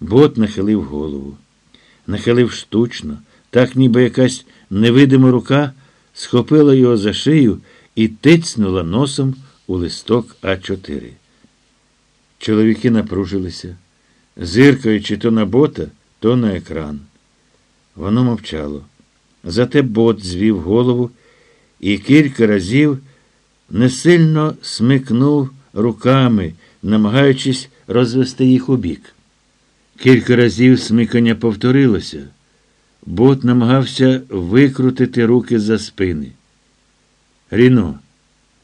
Бот нахилив голову. Нахилив штучно, так ніби якась невидима рука схопила його за шию і тицнула носом у листок А4. Чоловіки напружилися, зиркаючи то на бота, то на екран. Воно мовчало. Зате бот звів голову і кілька разів несильно смикнув руками, намагаючись розвести їх у бік. Кілька разів смикання повторилося. Бот намагався викрутити руки за спини. Ріно,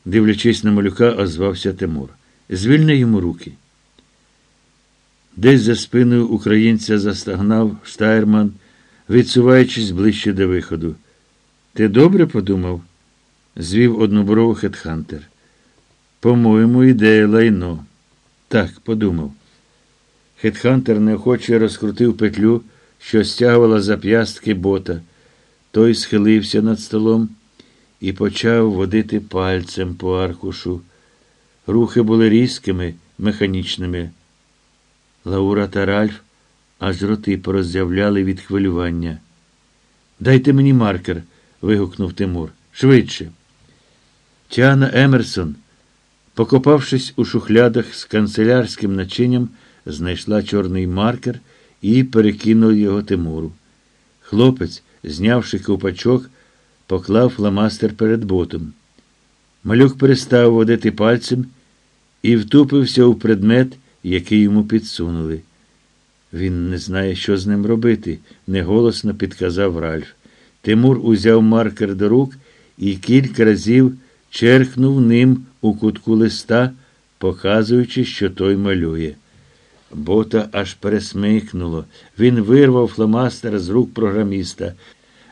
дивлячись на малюка, озвався Тимур. Звільни йому руки. Десь за спиною українця застагнав Штайрман, відсуваючись ближче до виходу. Ти добре подумав? звів одноброву хетхантер. По-моєму, ідея лайно. Так, подумав. Хетхантер неохоче розкрутив петлю, що стягувала зап'ястки бота. Той схилився над столом і почав водити пальцем по аркушу. Рухи були різкими, механічними. Лаура та Ральф аж роти пороззявляли від хвилювання. Дайте мені маркер. вигукнув Тимур. Швидше. Тіана Емерсон, покопавшись у шухлядах з канцелярським начинням, знайшла чорний маркер і перекинула його Тимуру. Хлопець, знявши ковпачок, поклав фламастер перед ботом. Малюк перестав водити пальцем і втупився у предмет, який йому підсунули. Він не знає, що з ним робити, неголосно підказав Ральф. Тимур узяв маркер до рук і кілька разів черкнув ним у кутку листа, показуючи, що той малює. Бота аж пересмикнуло. Він вирвав фломастер з рук програміста.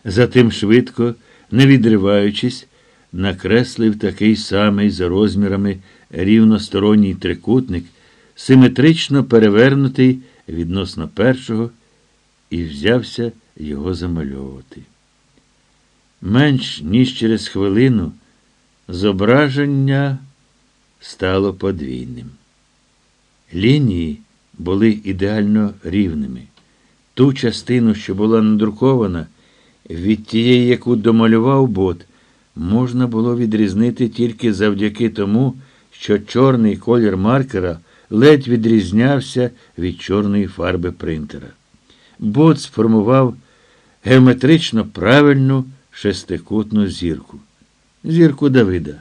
Затим швидко, не відриваючись, накреслив такий самий за розмірами рівносторонній трикутник, симетрично перевернутий відносно першого, і взявся його замальовувати. Менш ніж через хвилину зображення стало подвійним. Лінії були ідеально рівними. Ту частину, що була надрукована, від тієї, яку домалював бот, можна було відрізнити тільки завдяки тому, що чорний колір маркера ледь відрізнявся від чорної фарби принтера. Бот сформував геометрично правильну шестикутну зірку. Зірку Давида.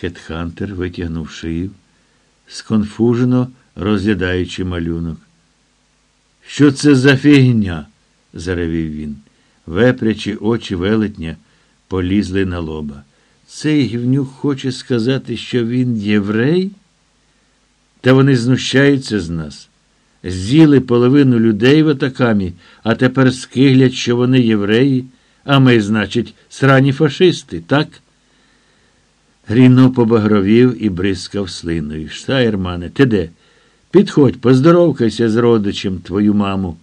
Хетхантер витягнув шию, сконфужено розглядаючи малюнок. Що це за фігня? заревів він. Вепрячі очі велетня полізли на лоба. Цей гівнюк хоче сказати, що він єврей? Та вони знущаються з нас. З'їли половину людей в атакамі, а тепер скиглять, що вони євреї, а ми, значить, срані фашисти, так? Гріно побагровів і бризкав слиною. Штайрмане, ти де? Підходь, поздоровкайся з родичем твою маму.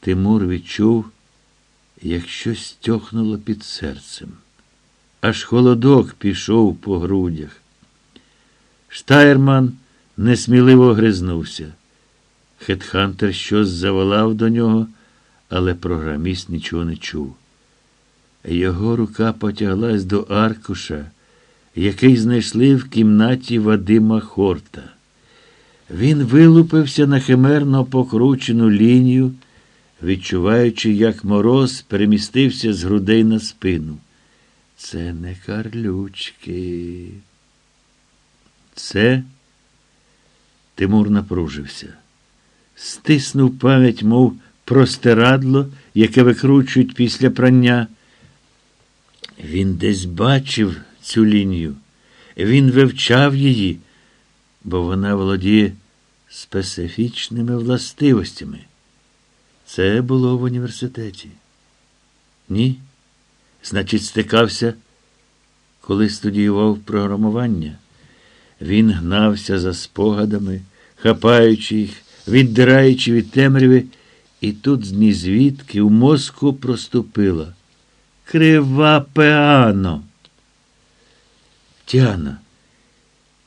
Тимур відчув, як щось тьохнуло під серцем. Аж холодок пішов по грудях. Штайрман несміливо гризнувся. Хетхантер щось заволав до нього, але програміст нічого не чув. Його рука потяглась до аркуша, який знайшли в кімнаті Вадима Хорта. Він вилупився на химерно покручену лінію, відчуваючи, як мороз перемістився з грудей на спину. Це не карлючки. Це Тимур напружився. Стиснув пам'ять, мов простирадло, яке викручують після прання. Він десь бачив цю лінію. Він вивчав її, бо вона володіє специфічними властивостями. Це було в університеті. Ні. Значить, стикався, коли студіював програмування. Він гнався за спогадами, хапаючи їх, віддираючи від темряви, і тут з звідки у мозку проступила. Крива пеано. Тіана,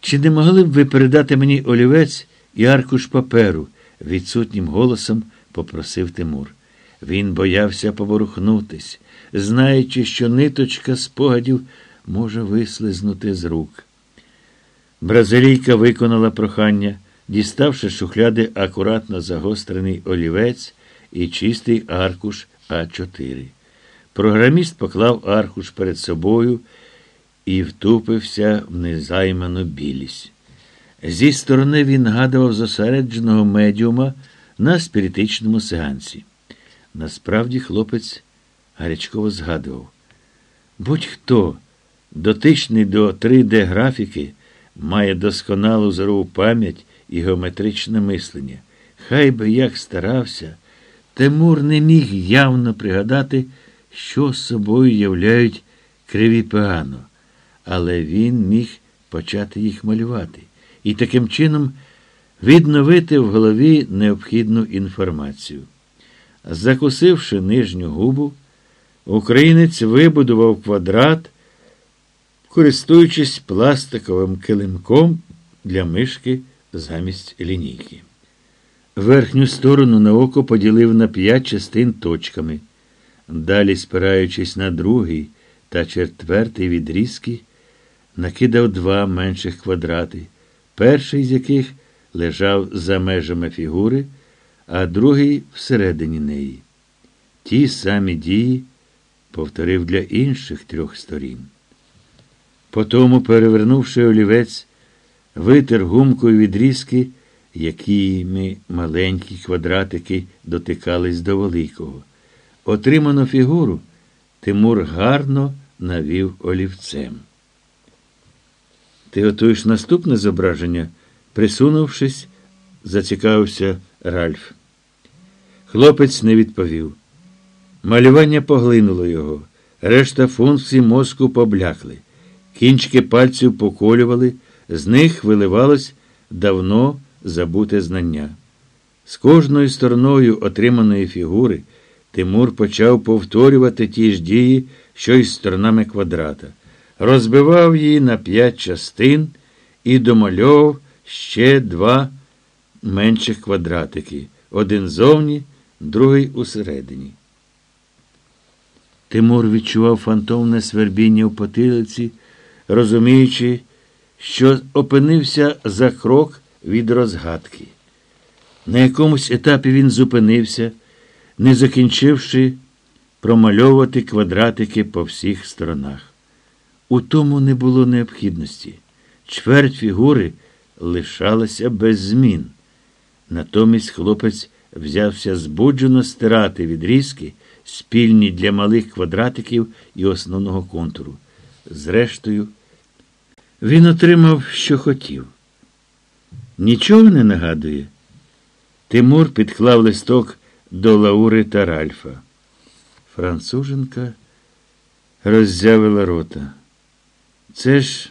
чи не могли б ви передати мені олівець і аркуш паперу? відсутнім голосом попросив Тимур. Він боявся поворухнутись, знаючи, що ниточка спогадів може вислизнути з рук. Бразилійка виконала прохання, діставши шухляди акуратно загострений олівець і чистий аркуш А4. Програміст поклав аркуш перед собою і втупився в незайману білість. Зі сторони він нагадував зосередженого медіума на спіритичному сеансі. Насправді хлопець гарячково згадував. Будь-хто, дотичний до 3D-графіки, має досконалу зорову пам'ять і геометричне мислення. Хай би як старався, Тимур не міг явно пригадати, що з собою являють криві пеано, але він міг почати їх малювати і таким чином відновити в голові необхідну інформацію. Закусивши нижню губу, українець вибудував квадрат, користуючись пластиковим килимком для мишки замість лінійки. Верхню сторону на око поділив на п'ять частин точками. Далі, спираючись на другий та четвертий відрізки, накидав два менших квадрати, перший з яких лежав за межами фігури, а другий всередині неї. Ті самі дії повторив для інших трьох сторін. Потому, перевернувши олівець, витер гумкою відрізки, якими маленькі квадратики дотикались до великого. Отриману фігуру Тимур гарно навів олівцем. Ти готуєш наступне зображення? Присунувшись, зацікавився Ральф. Хлопець не відповів. Малювання поглинуло його, решта функцій мозку поблякли. Кінчики пальців поколювали, з них виливалось давно забуте знання. З кожною стороною отриманої фігури Тимур почав повторювати ті ж дії, що й сторонами квадрата, розбивав її на п'ять частин і домальовував ще два менших квадратики, один зовні, другий усередині. Тимур відчував фантомне свербіння в потилиці, розуміючи, що опинився за крок від розгадки. На якомусь етапі він зупинився, не закінчивши промальовувати квадратики по всіх сторонах. У тому не було необхідності. Чверть фігури лишалася без змін. Натомість хлопець взявся збуджено стирати відрізки, спільні для малих квадратиків і основного контуру. Зрештою, він отримав, що хотів. Нічого не нагадує. Тимур підклав листок до Лаури та Ральфа. Француженка роззявила рота. Це ж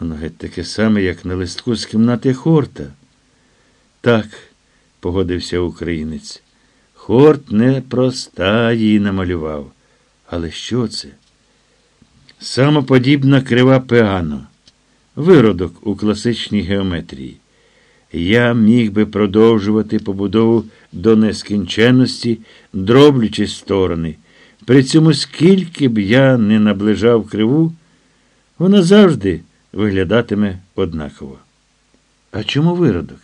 воно геть таке саме, як на листку з кімнати Хорта. Так, погодився українець. Хорт непроста її намалював. Але що це? Самоподібна крива пеано, виродок у класичній геометрії. Я міг би продовжувати побудову до нескінченності, дроблячи сторони. При цьому, скільки б я не наближав криву, вона завжди виглядатиме однаково. А чому виродок?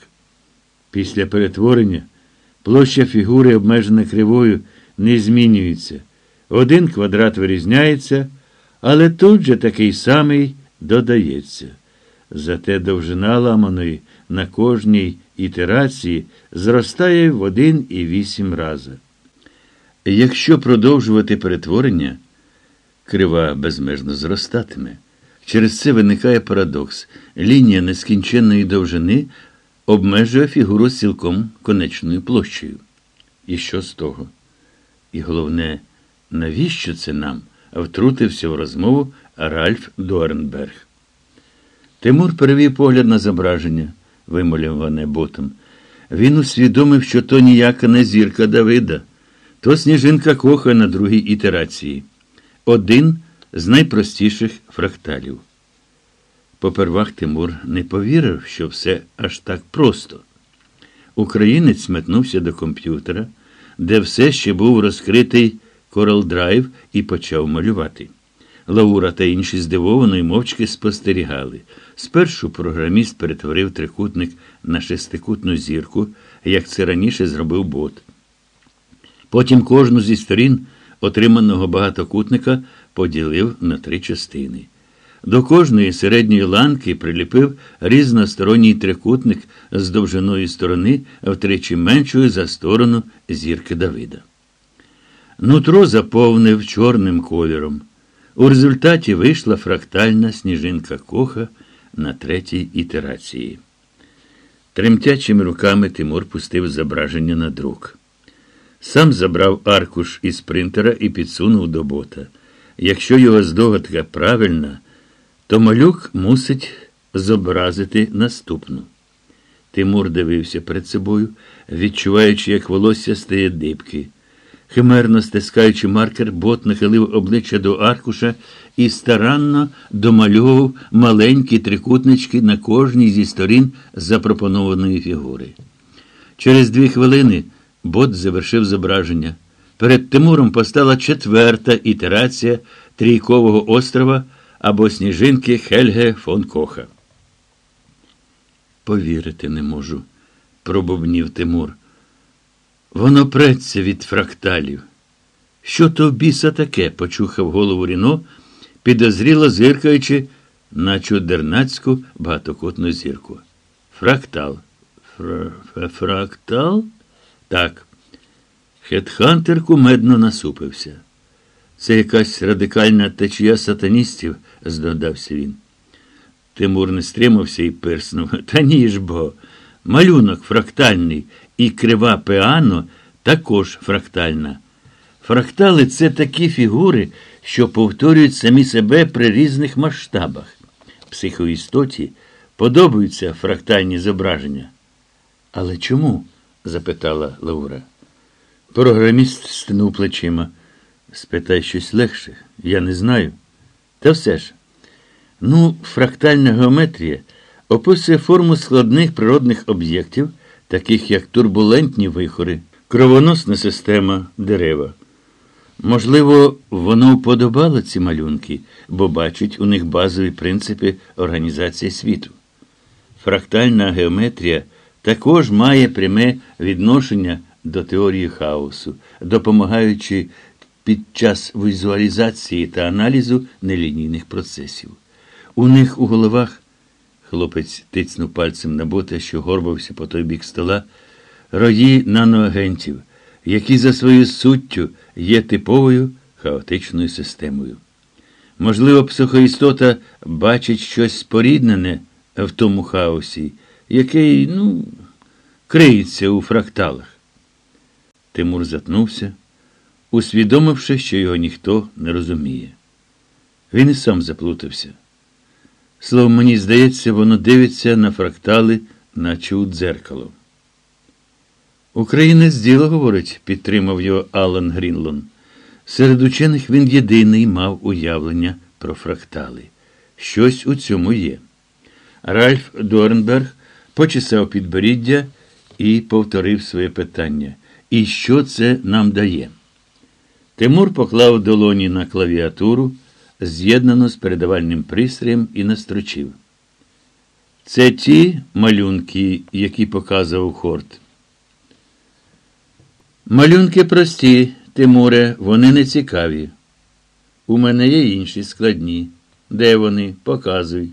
Після перетворення площа фігури, обмежена кривою, не змінюється. Один квадрат вирізняється, але тут же такий самий додається. Зате довжина ламаної на кожній ітерації зростає в 1,8 рази. Якщо продовжувати перетворення, крива безмежно зростатиме. Через це виникає парадокс. Лінія нескінченної довжини обмежує фігуру цілком конечною площею. І що з того? І головне, навіщо це нам? втрутився в розмову Ральф Дуарнберг. Тимур перевів погляд на зображення, вималюване ботом. Він усвідомив, що то ніяка не зірка Давида, то сніжинка коха на другій ітерації. Один з найпростіших фракталів. Попервах Тимур не повірив, що все аж так просто. Українець метнувся до комп'ютера, де все ще був розкритий Coral Drive і почав малювати. Лаура та інші здивовано й мовчки спостерігали. Спершу програміст перетворив трикутник на шестикутну зірку, як це раніше зробив бот. Потім кожну зі сторін отриманого багатокутника поділив на три частини. До кожної середньої ланки приліпив різносторонній трикутник з довжиною сторони втричі меншою за сторону зірки Давида. Нутро заповнив чорним кольором. У результаті вийшла фрактальна сніжинка коха на третій ітерації. Тремтячими руками Тимур пустив зображення на друк. Сам забрав аркуш із принтера і підсунув до бота. Якщо його здогадка правильна, то малюк мусить зобразити наступну. Тимур дивився перед собою, відчуваючи, як волосся стає дибки. Химерно стискаючи маркер, бот нахилив обличчя до аркуша і старанно домальовував маленькі трикутнички на кожній зі сторін запропонованої фігури. Через дві хвилини бот завершив зображення. Перед Тимуром постала четверта ітерація Трійкового острова або сніжинки Хельге фон Коха. Повірити не можу, пробубнів Тимур. Воно преться від фракталів. Що то біса таке? почухав голову Ріно, підозріло зиркаючи на чудернацьку багатокутну зірку. Фрактал. Фра фрактал? Так. Хетхантер кумедно насупився. Це якась радикальна течія сатаністів, здогадався він. Тимур не стримався і пирснув. Та ні ж бо. Малюнок фрактальний і крива пеано також фрактальна. Фрактали це такі фігури, що повторюють самі себе при різних масштабах. Психоістоті подобаються фрактальні зображення. Але чому? запитала Лаура. Програміст стинув плечима. Спитай щось легше, я не знаю. Та все ж. Ну, фрактальна геометрія описує форму складних природних об'єктів, таких як турбулентні вихори, кровоносна система дерева. Можливо, воно вподобало ці малюнки, бо бачить у них базові принципи організації світу. Фрактальна геометрія також має пряме відношення до теорії хаосу, допомагаючи під час візуалізації та аналізу нелінійних процесів. У них у головах хлопець тицнув пальцем на бота, що горбався по той бік стола, рої наноагентів, які за своєю суттю є типовою хаотичною системою. Можливо, психоістота бачить щось споріднене в тому хаосі, який, ну, криється у фракталах. Тимур затнувся, усвідомивши, що його ніхто не розуміє. Він і сам заплутався. Слово мені здається, воно дивиться на фрактали, наче у дзеркало. Українець діло говорить, підтримав його Алан Грінлон. Серед учених він єдиний мав уявлення про фрактали. Щось у цьому є. Ральф Дорнберг почесав підборіддя і повторив своє питання. І що це нам дає? Тимур поклав долоні на клавіатуру, з'єднану з передавальним пристроєм, і настрочив. Це ті малюнки, які показував Хорт. Малюнки прості, Тимуре, вони не цікаві. У мене є інші складні. Де вони? Показуй.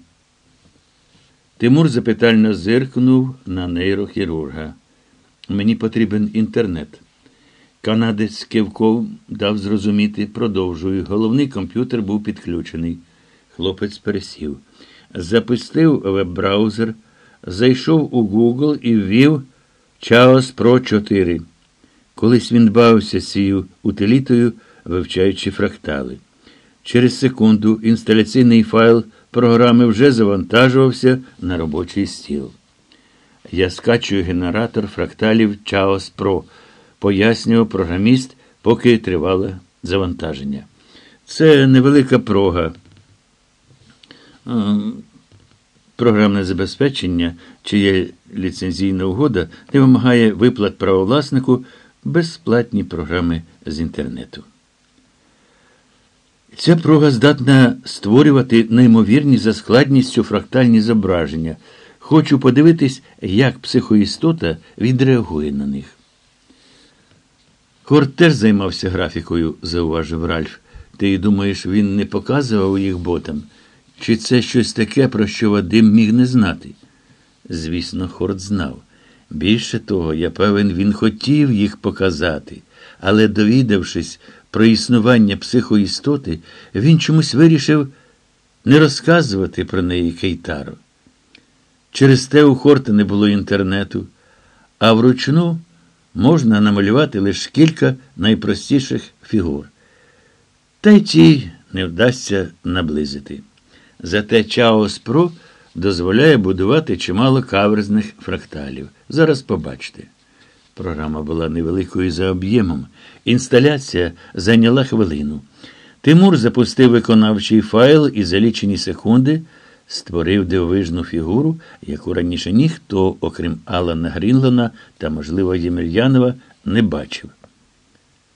Тимур запитально зиркнув на нейрохірурга. Мені потрібен інтернет. Канадець Кивков дав зрозуміти, продовжую. Головний комп'ютер був підключений. Хлопець пересів. Запустив веб-браузер, зайшов у Google і ввів Chaos Pro 4. Колись він бавився цією утилітою, вивчаючи фрактали. Через секунду інсталяційний файл програми вже завантажувався на робочий стіл. Я скачую генератор фракталів Chaos Pro, пояснював програміст, поки тривало завантаження. Це невелика прога. Програмне забезпечення чия ліцензійна угода не вимагає виплат правовласнику безплатні програми з інтернету. Ця прога здатна створювати неймовірні за складністю фрактальні зображення. Хочу подивитись, як психоістота відреагує на них. Хорт теж займався графікою, зауважив Ральф. Ти думаєш, він не показував їх ботам? Чи це щось таке, про що Вадим міг не знати? Звісно, Хорт знав. Більше того, я певен, він хотів їх показати, але, довідавшись про існування психоістоти, він чомусь вирішив не розказувати про неї Кейтаро. Через те у Хорта не було інтернету, а вручну можна намалювати лише кілька найпростіших фігур. Та й ті не вдасться наблизити. Зате Pro дозволяє будувати чимало каверзних фракталів. Зараз побачите. Програма була невеликою за об'ємом. Інсталяція зайняла хвилину. Тимур запустив виконавчий файл і за лічені секунди створив дивовижну фігуру, яку раніше ніхто, окрім Алана Грінлона та, можливо, Ємельянова, не бачив.